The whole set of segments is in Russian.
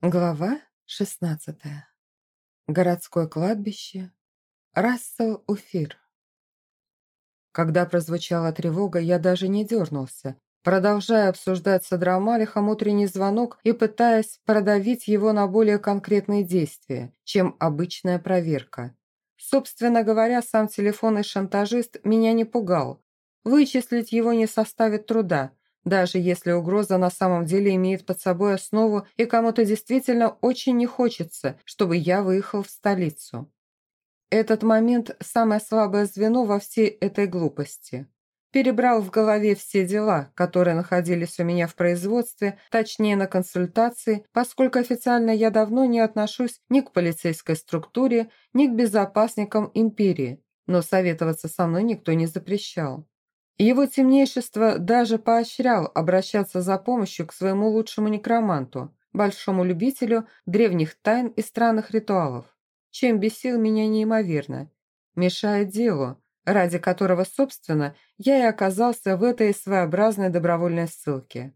Глава 16. Городское кладбище. Рассел Уфир. Когда прозвучала тревога, я даже не дернулся, продолжая обсуждать с Адрамалихом утренний звонок и пытаясь продавить его на более конкретные действия, чем обычная проверка. Собственно говоря, сам телефонный шантажист меня не пугал. Вычислить его не составит труда – даже если угроза на самом деле имеет под собой основу и кому-то действительно очень не хочется, чтобы я выехал в столицу. Этот момент – самое слабое звено во всей этой глупости. Перебрал в голове все дела, которые находились у меня в производстве, точнее на консультации, поскольку официально я давно не отношусь ни к полицейской структуре, ни к безопасникам империи, но советоваться со мной никто не запрещал. Его темнейшество даже поощрял обращаться за помощью к своему лучшему некроманту, большому любителю древних тайн и странных ритуалов, чем бесил меня неимоверно, мешая делу, ради которого, собственно, я и оказался в этой своеобразной добровольной ссылке.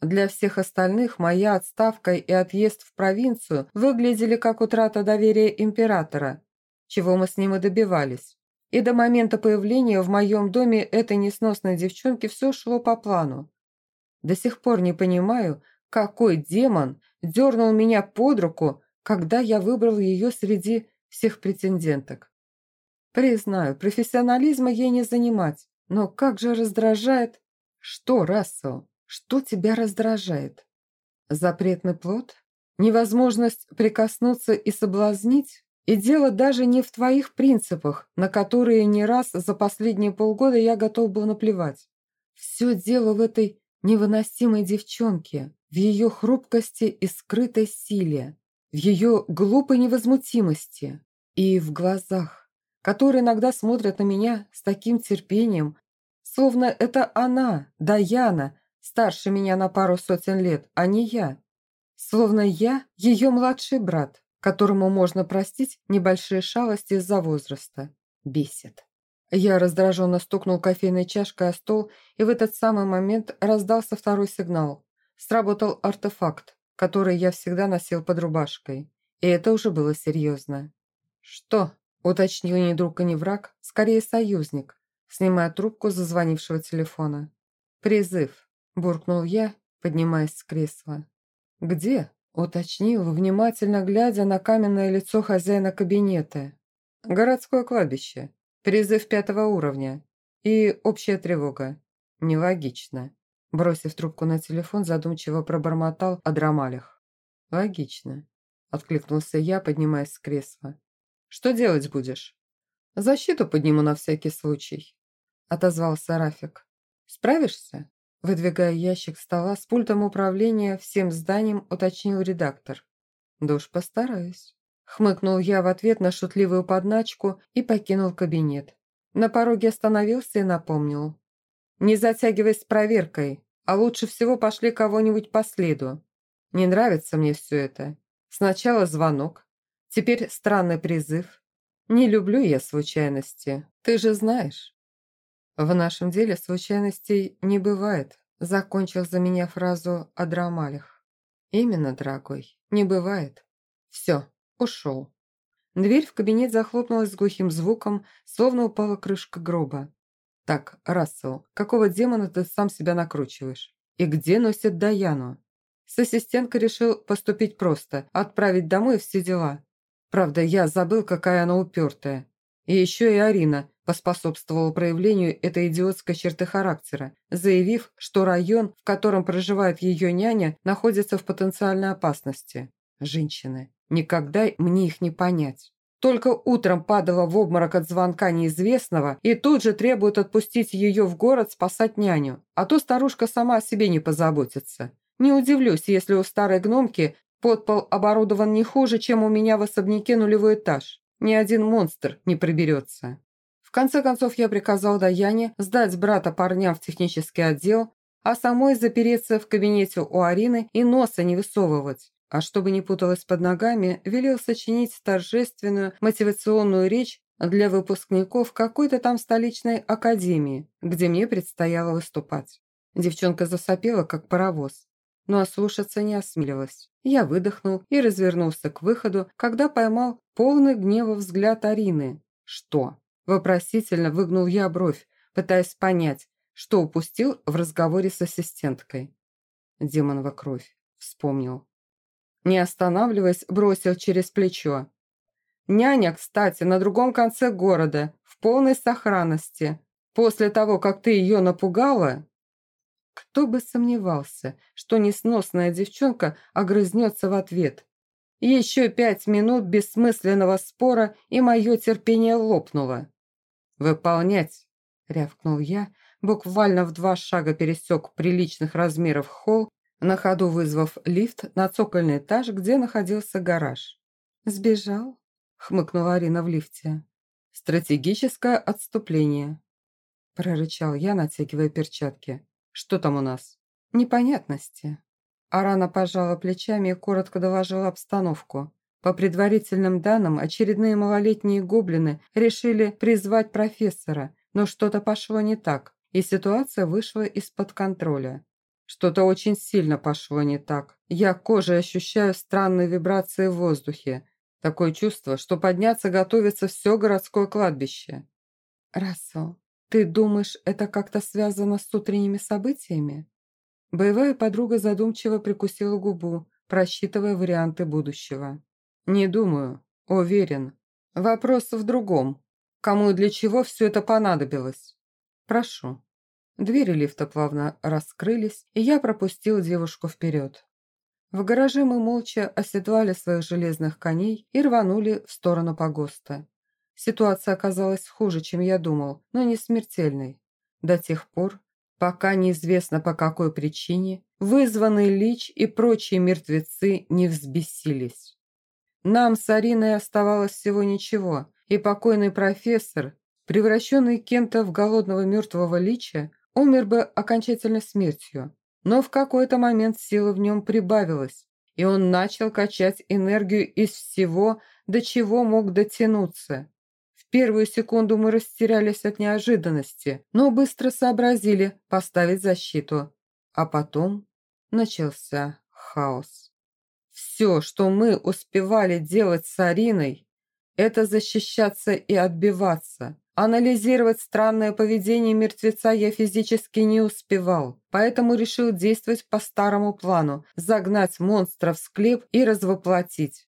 Для всех остальных моя отставка и отъезд в провинцию выглядели как утрата доверия императора, чего мы с ним и добивались. И до момента появления в моем доме этой несносной девчонки все шло по плану. До сих пор не понимаю, какой демон дернул меня под руку, когда я выбрал ее среди всех претенденток. Признаю, профессионализма ей не занимать, но как же раздражает... Что, Рассел, что тебя раздражает? Запретный плод? Невозможность прикоснуться и соблазнить? И дело даже не в твоих принципах, на которые не раз за последние полгода я готов был наплевать. Все дело в этой невыносимой девчонке, в ее хрупкости и скрытой силе, в ее глупой невозмутимости и в глазах, которые иногда смотрят на меня с таким терпением, словно это она, Даяна, старше меня на пару сотен лет, а не я. Словно я ее младший брат, которому можно простить небольшие шалости из-за возраста. Бесит. Я раздраженно стукнул кофейной чашкой о стол, и в этот самый момент раздался второй сигнал. Сработал артефакт, который я всегда носил под рубашкой. И это уже было серьезно. «Что?» – уточнил ни друг и ни враг, скорее союзник, снимая трубку зазвонившего телефона. «Призыв», – буркнул я, поднимаясь с кресла. «Где?» Уточнил, внимательно глядя на каменное лицо хозяина кабинета. «Городское кладбище. Призыв пятого уровня. И общая тревога. Нелогично». Бросив трубку на телефон, задумчиво пробормотал о драмалях. «Логично», — откликнулся я, поднимаясь с кресла. «Что делать будешь?» «Защиту подниму на всякий случай», — отозвался Рафик. «Справишься?» Выдвигая ящик стола с пультом управления всем зданием, уточнил редактор. «Да уж постараюсь». Хмыкнул я в ответ на шутливую подначку и покинул кабинет. На пороге остановился и напомнил. «Не затягивай с проверкой, а лучше всего пошли кого-нибудь по следу. Не нравится мне все это. Сначала звонок, теперь странный призыв. Не люблю я случайности, ты же знаешь». В нашем деле случайностей не бывает, закончил за меня фразу о драмалях. Именно, дорогой, не бывает. Все, ушел. Дверь в кабинет захлопнулась с глухим звуком, словно упала крышка гроба. «Так, Рассел, какого демона ты сам себя накручиваешь? И где носит Даяну?» С ассистенткой решил поступить просто, отправить домой все дела. Правда, я забыл, какая она упертая. И еще и Арина поспособствовала проявлению этой идиотской черты характера, заявив, что район, в котором проживает ее няня, находится в потенциальной опасности. Женщины. Никогда мне их не понять. Только утром падала в обморок от звонка неизвестного и тут же требует отпустить ее в город спасать няню. А то старушка сама о себе не позаботится. Не удивлюсь, если у старой гномки подпол оборудован не хуже, чем у меня в особняке нулевой этаж. Ни один монстр не приберется. В конце концов, я приказал Даяне сдать брата парням в технический отдел, а самой запереться в кабинете у Арины и носа не высовывать. А чтобы не путалось под ногами, велел сочинить торжественную мотивационную речь для выпускников какой-то там столичной академии, где мне предстояло выступать. Девчонка засопела, как паровоз. но ослушаться не осмеливалась. Я выдохнул и развернулся к выходу, когда поймал полный гнева взгляд Арины. «Что?» – вопросительно выгнул я бровь, пытаясь понять, что упустил в разговоре с ассистенткой. Демонова кровь. Вспомнил. Не останавливаясь, бросил через плечо. «Няня, кстати, на другом конце города, в полной сохранности. После того, как ты ее напугала...» Кто бы сомневался, что несносная девчонка огрызнется в ответ. Еще пять минут бессмысленного спора, и мое терпение лопнуло. «Выполнять!» — рявкнул я, буквально в два шага пересек приличных размеров холл, на ходу вызвав лифт на цокольный этаж, где находился гараж. «Сбежал?» — хмыкнула Арина в лифте. «Стратегическое отступление», — прорычал я, натягивая перчатки. «Что там у нас?» «Непонятности». Арана пожала плечами и коротко доложила обстановку. По предварительным данным, очередные малолетние гоблины решили призвать профессора, но что-то пошло не так, и ситуация вышла из-под контроля. Что-то очень сильно пошло не так. Я кожей ощущаю странные вибрации в воздухе. Такое чувство, что подняться готовится все городское кладбище. Рассел, ты думаешь, это как-то связано с утренними событиями? Боевая подруга задумчиво прикусила губу, просчитывая варианты будущего. Не думаю, уверен. Вопрос в другом. Кому и для чего все это понадобилось? Прошу. Двери лифта плавно раскрылись, и я пропустил девушку вперед. В гараже мы молча оседлали своих железных коней и рванули в сторону погоста. Ситуация оказалась хуже, чем я думал, но не смертельной. До тех пор, пока неизвестно по какой причине, вызванный лич и прочие мертвецы не взбесились. Нам с Ариной оставалось всего ничего, и покойный профессор, превращенный кем-то в голодного мертвого лича, умер бы окончательной смертью. Но в какой-то момент сила в нем прибавилась, и он начал качать энергию из всего, до чего мог дотянуться. Первую секунду мы растерялись от неожиданности, но быстро сообразили поставить защиту. А потом начался хаос. Все, что мы успевали делать с Ариной, это защищаться и отбиваться. Анализировать странное поведение мертвеца я физически не успевал, поэтому решил действовать по старому плану – загнать монстра в склеп и развоплотить.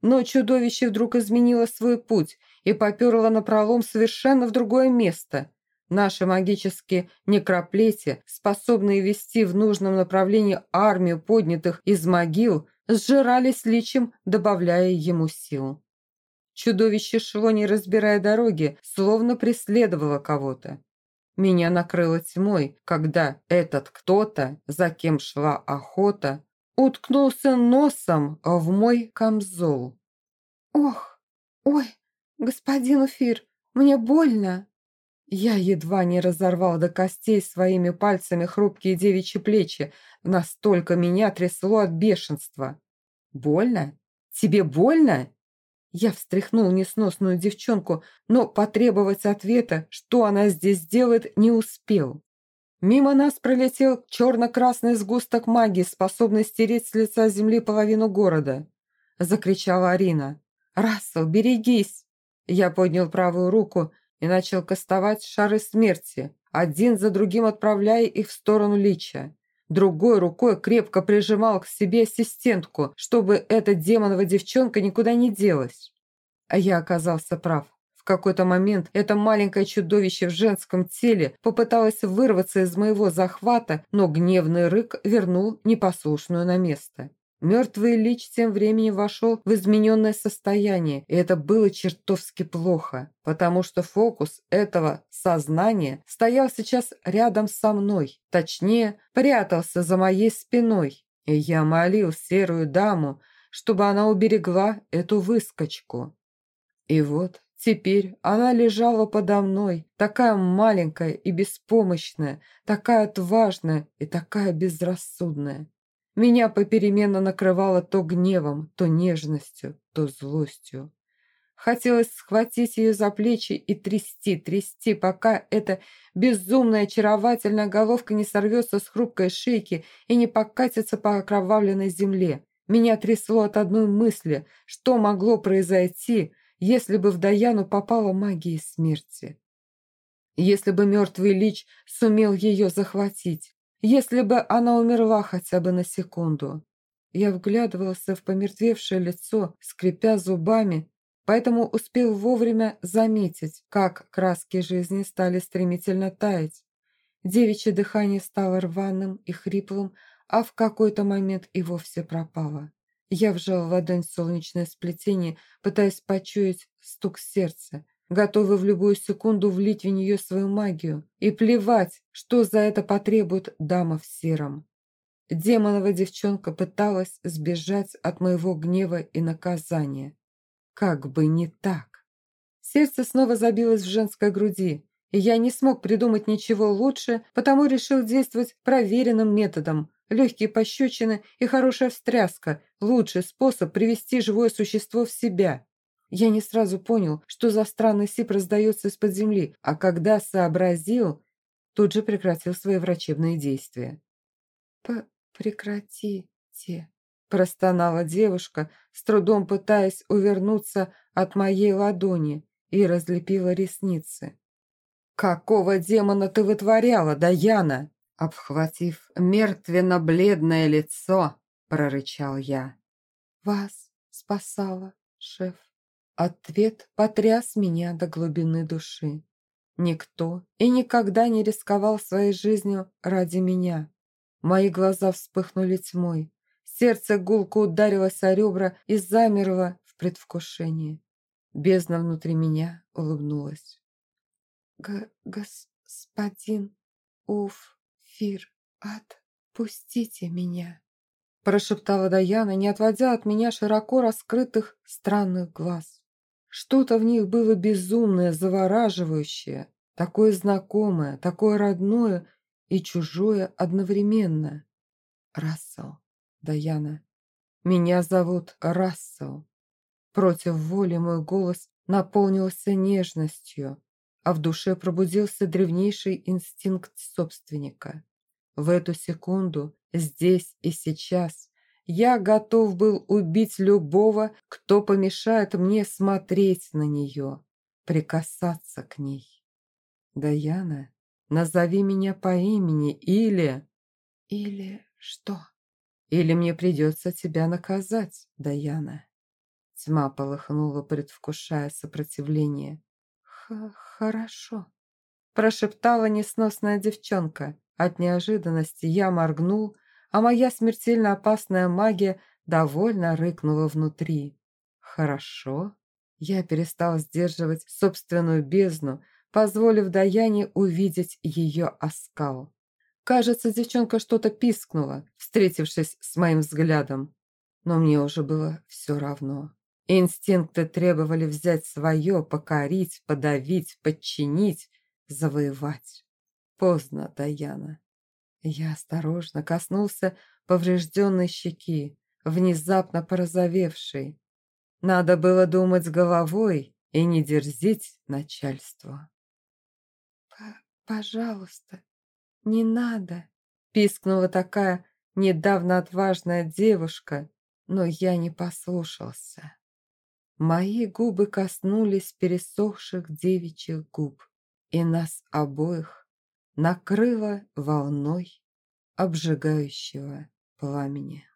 Но чудовище вдруг изменило свой путь и поперло напролом совершенно в другое место. Наши магические некроплети, способные вести в нужном направлении армию поднятых из могил, сжирались личем, добавляя ему сил. Чудовище шло, не разбирая дороги, словно преследовало кого-то. Меня накрыло тьмой, когда этот кто-то, за кем шла охота, уткнулся носом в мой камзол. «Ох, ой, господин Уфир, мне больно!» Я едва не разорвал до костей своими пальцами хрупкие девичьи плечи, настолько меня трясло от бешенства. «Больно? Тебе больно?» Я встряхнул несносную девчонку, но потребовать ответа, что она здесь делает, не успел. Мимо нас пролетел черно-красный сгусток магии, способный стереть с лица земли половину города. Закричала Арина. «Рассел, берегись!» Я поднял правую руку и начал кастовать шары смерти, один за другим отправляя их в сторону Лича. Другой рукой крепко прижимал к себе ассистентку, чтобы эта демоновая девчонка никуда не делась. А я оказался прав. В какой-то момент это маленькое чудовище в женском теле попыталось вырваться из моего захвата, но гневный рык вернул непослушную на место. Мертвый лич тем временем вошел в измененное состояние, и это было чертовски плохо, потому что фокус этого сознания стоял сейчас рядом со мной, точнее, прятался за моей спиной, и я молил серую даму, чтобы она уберегла эту выскочку. И вот теперь она лежала подо мной, такая маленькая и беспомощная, такая отважная и такая безрассудная. Меня попеременно накрывало то гневом, то нежностью, то злостью. Хотелось схватить ее за плечи и трясти, трясти, пока эта безумная очаровательная головка не сорвется с хрупкой шейки и не покатится по окровавленной земле. Меня трясло от одной мысли, что могло произойти, если бы в Даяну попала магия смерти. Если бы мертвый лич сумел ее захватить, если бы она умерла хотя бы на секунду. Я вглядывался в помертвевшее лицо, скрипя зубами, поэтому успел вовремя заметить, как краски жизни стали стремительно таять. Девичье дыхание стало рваным и хриплым, а в какой-то момент и вовсе пропало. Я вжал в ладонь солнечное сплетение, пытаясь почуять стук сердца, готовый в любую секунду влить в нее свою магию. И плевать, что за это потребует дама в сером. Демонова девчонка пыталась сбежать от моего гнева и наказания. Как бы не так. Сердце снова забилось в женской груди, и я не смог придумать ничего лучше, потому решил действовать проверенным методом. Легкие пощечины и хорошая встряска – лучший способ привести живое существо в себя. Я не сразу понял, что за странный сип раздается из-под земли, а когда сообразил, тут же прекратил свои врачебные действия. П «Прекратите», Простонала девушка, с трудом пытаясь увернуться от моей ладони, и разлепила ресницы. «Какого демона ты вытворяла, Даяна?» Обхватив мертвенно-бледное лицо, прорычал я. «Вас спасала, шеф». Ответ потряс меня до глубины души. Никто и никогда не рисковал своей жизнью ради меня. Мои глаза вспыхнули тьмой, Сердце гулко ударилось о ребра и замерло в предвкушении. Бездна внутри меня улыбнулась. Г «Господин Уфир, отпустите меня!» Прошептала Даяна, не отводя от меня широко раскрытых странных глаз. Что-то в них было безумное, завораживающее, такое знакомое, такое родное и чужое одновременно. Рассел. Даяна. Меня зовут Рассел. Против воли мой голос наполнился нежностью, а в душе пробудился древнейший инстинкт собственника. В эту секунду, здесь и сейчас, я готов был убить любого, кто помешает мне смотреть на нее, прикасаться к ней. Даяна, назови меня по имени или... Или что? Или мне придется тебя наказать, Даяна?» Тьма полыхнула, предвкушая сопротивление. Х «Хорошо», – прошептала несносная девчонка. От неожиданности я моргнул, а моя смертельно опасная магия довольно рыкнула внутри. «Хорошо?» Я перестал сдерживать собственную бездну, позволив Даяне увидеть ее оскал. Кажется, девчонка что-то пискнула, встретившись с моим взглядом. Но мне уже было все равно. Инстинкты требовали взять свое, покорить, подавить, подчинить, завоевать. Поздно, Даяна. Я осторожно коснулся поврежденной щеки, внезапно порозовевшей. Надо было думать головой и не дерзить начальству. «Пожалуйста, «Не надо!» – пискнула такая недавно отважная девушка, но я не послушался. Мои губы коснулись пересохших девичьих губ, и нас обоих накрыло волной обжигающего пламени.